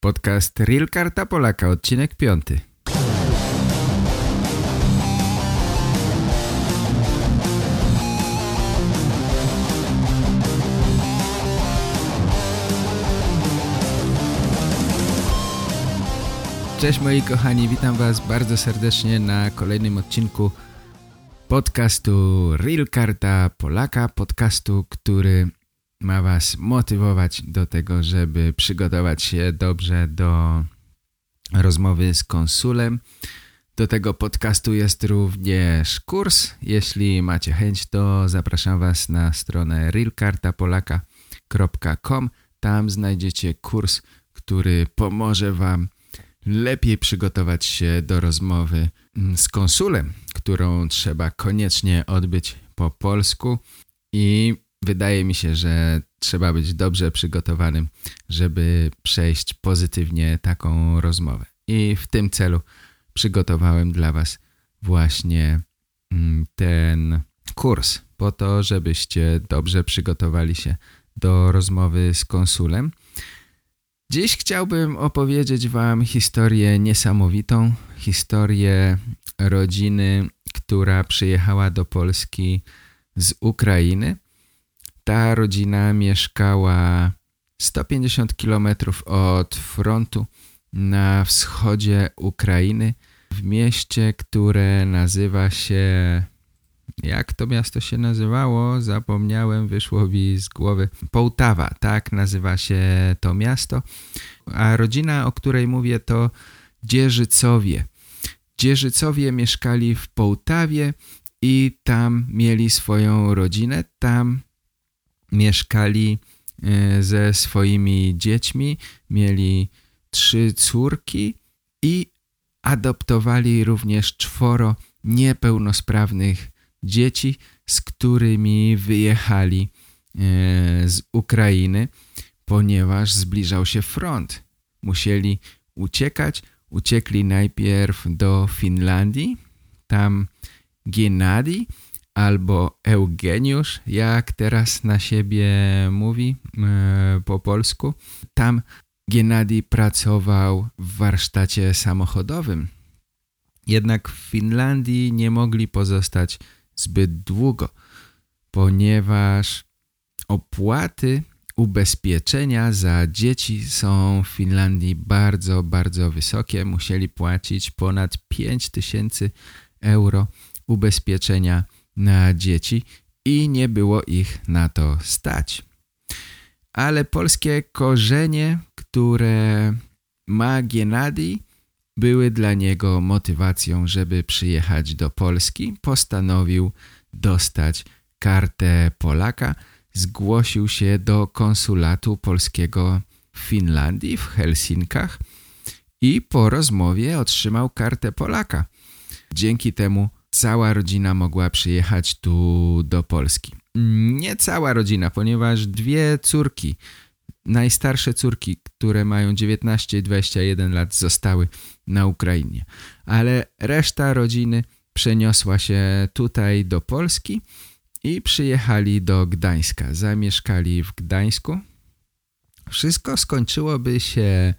Podcast Real Karta Polaka, odcinek piąty. Cześć moi kochani, witam was bardzo serdecznie na kolejnym odcinku podcastu Real Karta Polaka, podcastu, który ma was motywować do tego, żeby przygotować się dobrze do rozmowy z konsulem. Do tego podcastu jest również kurs. Jeśli macie chęć, to zapraszam was na stronę realkartapolaka.com. Tam znajdziecie kurs, który pomoże wam lepiej przygotować się do rozmowy z konsulem, którą trzeba koniecznie odbyć po polsku i wydaje mi się, że trzeba być dobrze przygotowanym, żeby przejść pozytywnie taką rozmowę. I w tym celu przygotowałem dla Was właśnie mm, ten kurs, po to, żebyście dobrze przygotowali się do rozmowy z konsulem. Dziś chciałbym opowiedzieć Wam historię niesamowitą, historię rodziny, która przyjechała do Polski z Ukrainy – ta rodzina mieszkała 150 km od frontu na wschodzie Ukrainy w mieście, które nazywa się... Jak to miasto się nazywało? Zapomniałem, wyszło mi z głowy. Połtawa, tak nazywa się to miasto. A rodzina, o której mówię to Dzierżycowie. Dzierżycowie mieszkali w Połtawie i tam mieli swoją rodzinę. Tam mieszkali e, ze swoimi dziećmi, mieli trzy córki i adoptowali również czworo niepełnosprawnych dzieci, z którymi wyjechali e, z Ukrainy, ponieważ zbliżał się front. Musieli uciekać. Uciekli najpierw do Finlandii. Tam Gennady albo Eugeniusz, jak teraz na siebie mówi e, po polsku. Tam Gennady pracował w warsztacie samochodowym. Jednak w Finlandii nie mogli pozostać zbyt długo, ponieważ opłaty ubezpieczenia za dzieci są w Finlandii bardzo, bardzo wysokie. Musieli płacić ponad 5000 euro ubezpieczenia dzieci i nie było ich na to stać. Ale polskie korzenie, które ma Gennady, były dla niego motywacją, żeby przyjechać do Polski. Postanowił dostać kartę Polaka. Zgłosił się do konsulatu polskiego w Finlandii, w Helsinkach i po rozmowie otrzymał kartę Polaka. Dzięki temu cała rodzina mogła przyjechać tu do Polski. Nie cała rodzina, ponieważ dwie córki, najstarsze córki, które mają 19 i 21 lat zostały na Ukrainie. Ale reszta rodziny przeniosła się tutaj do Polski i przyjechali do Gdańska. Zamieszkali w Gdańsku. Wszystko skończyłoby się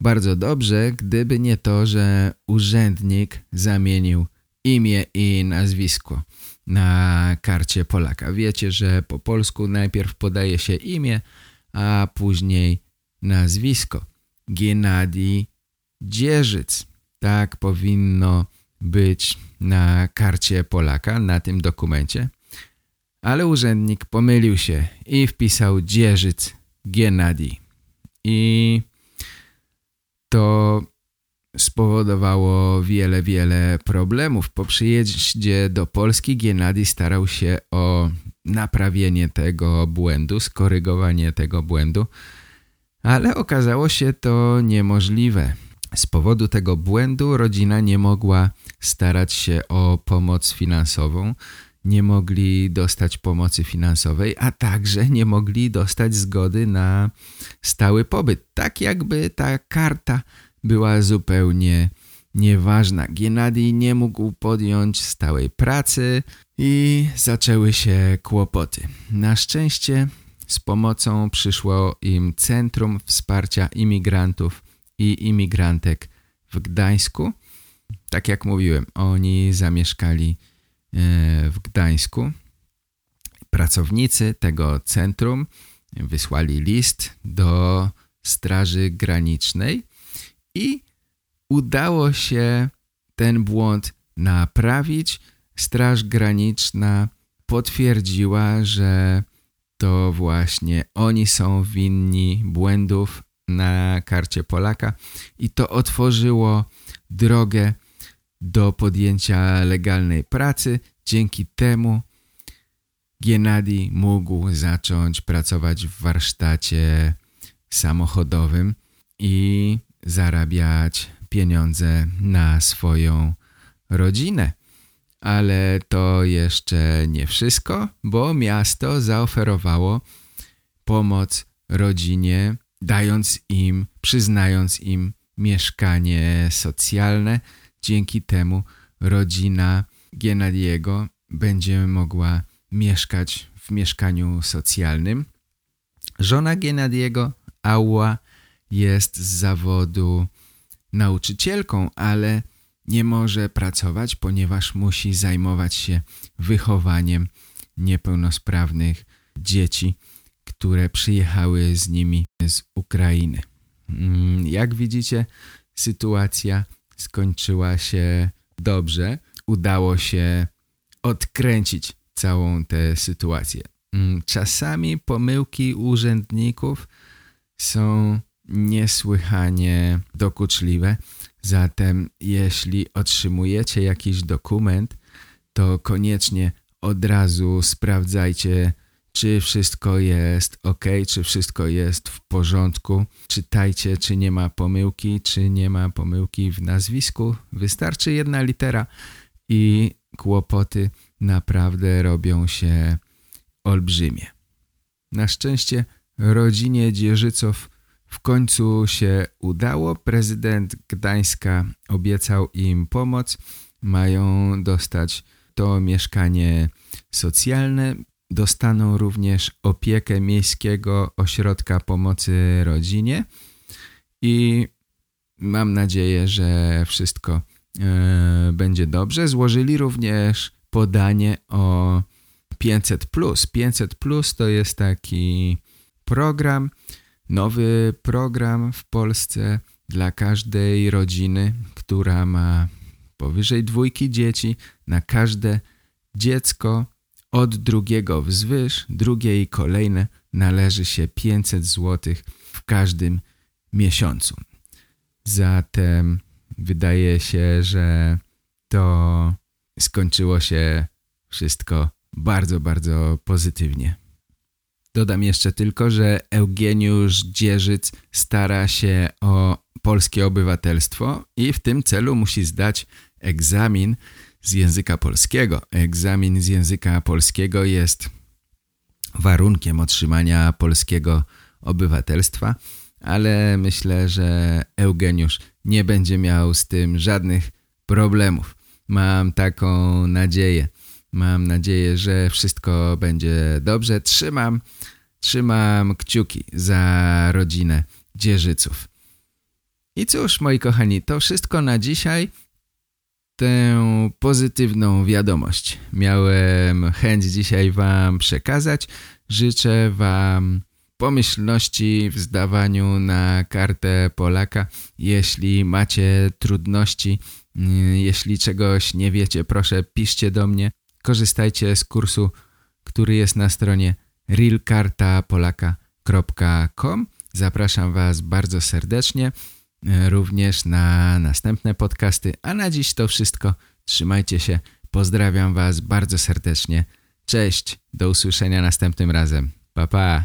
bardzo dobrze, gdyby nie to, że urzędnik zamienił imię i nazwisko na karcie Polaka. Wiecie, że po polsku najpierw podaje się imię, a później nazwisko. Gennady Dzierżyc. Tak powinno być na karcie Polaka, na tym dokumencie. Ale urzędnik pomylił się i wpisał Dzierżyc Gennady. I to spowodowało wiele, wiele problemów. Po przyjeździe do Polski Gennady starał się o naprawienie tego błędu, skorygowanie tego błędu, ale okazało się to niemożliwe. Z powodu tego błędu rodzina nie mogła starać się o pomoc finansową, nie mogli dostać pomocy finansowej, a także nie mogli dostać zgody na stały pobyt. Tak jakby ta karta była zupełnie nieważna. Gennady nie mógł podjąć stałej pracy i zaczęły się kłopoty. Na szczęście z pomocą przyszło im Centrum Wsparcia Imigrantów i Imigrantek w Gdańsku. Tak jak mówiłem, oni zamieszkali e, w Gdańsku. Pracownicy tego centrum wysłali list do Straży Granicznej i udało się ten błąd naprawić. Straż Graniczna potwierdziła, że to właśnie oni są winni błędów na karcie Polaka i to otworzyło drogę do podjęcia legalnej pracy. Dzięki temu Gennady mógł zacząć pracować w warsztacie samochodowym i zarabiać pieniądze na swoją rodzinę. Ale to jeszcze nie wszystko, bo miasto zaoferowało pomoc rodzinie, dając im, przyznając im mieszkanie socjalne. Dzięki temu rodzina Gennadiego będzie mogła mieszkać w mieszkaniu socjalnym. Żona Gennadiego, Ała, jest z zawodu nauczycielką, ale nie może pracować, ponieważ musi zajmować się wychowaniem niepełnosprawnych dzieci, które przyjechały z nimi z Ukrainy. Mm, jak widzicie, sytuacja skończyła się dobrze. Udało się odkręcić całą tę sytuację. Mm, czasami pomyłki urzędników są niesłychanie dokuczliwe, zatem jeśli otrzymujecie jakiś dokument, to koniecznie od razu sprawdzajcie, czy wszystko jest ok, czy wszystko jest w porządku. Czytajcie, czy nie ma pomyłki, czy nie ma pomyłki w nazwisku. Wystarczy jedna litera i kłopoty naprawdę robią się olbrzymie. Na szczęście rodzinie Dzierżycow w końcu się udało. Prezydent Gdańska obiecał im pomoc. Mają dostać to mieszkanie socjalne. Dostaną również opiekę Miejskiego Ośrodka Pomocy Rodzinie i mam nadzieję, że wszystko e, będzie dobrze. Złożyli również podanie o 500 plus. 500 plus to jest taki program, nowy program w Polsce dla każdej rodziny, która ma powyżej dwójki dzieci. Na każde dziecko od drugiego wzwyż, drugie i kolejne należy się 500 zł w każdym miesiącu. Zatem wydaje się, że to skończyło się wszystko bardzo, bardzo pozytywnie. Dodam jeszcze tylko, że Eugeniusz Dzierżyc stara się o polskie obywatelstwo i w tym celu musi zdać egzamin z języka polskiego. Egzamin z języka polskiego jest warunkiem otrzymania polskiego obywatelstwa, ale myślę, że Eugeniusz nie będzie miał z tym żadnych problemów. Mam taką nadzieję. Mam nadzieję, że wszystko będzie dobrze. Trzymam, trzymam kciuki za rodzinę Dzierżyców. I cóż, moi kochani, to wszystko na dzisiaj. Tę pozytywną wiadomość miałem chęć dzisiaj wam przekazać. Życzę wam pomyślności w zdawaniu na kartę Polaka. Jeśli macie trudności, mm, jeśli czegoś nie wiecie, proszę piszcie do mnie. Korzystajcie z kursu, który jest na stronie realkartapolaka.com. Zapraszam Was bardzo serdecznie e, również na następne podcasty. A na dziś to wszystko. Trzymajcie się. Pozdrawiam Was bardzo serdecznie. Cześć. Do usłyszenia następnym razem. Pa, pa.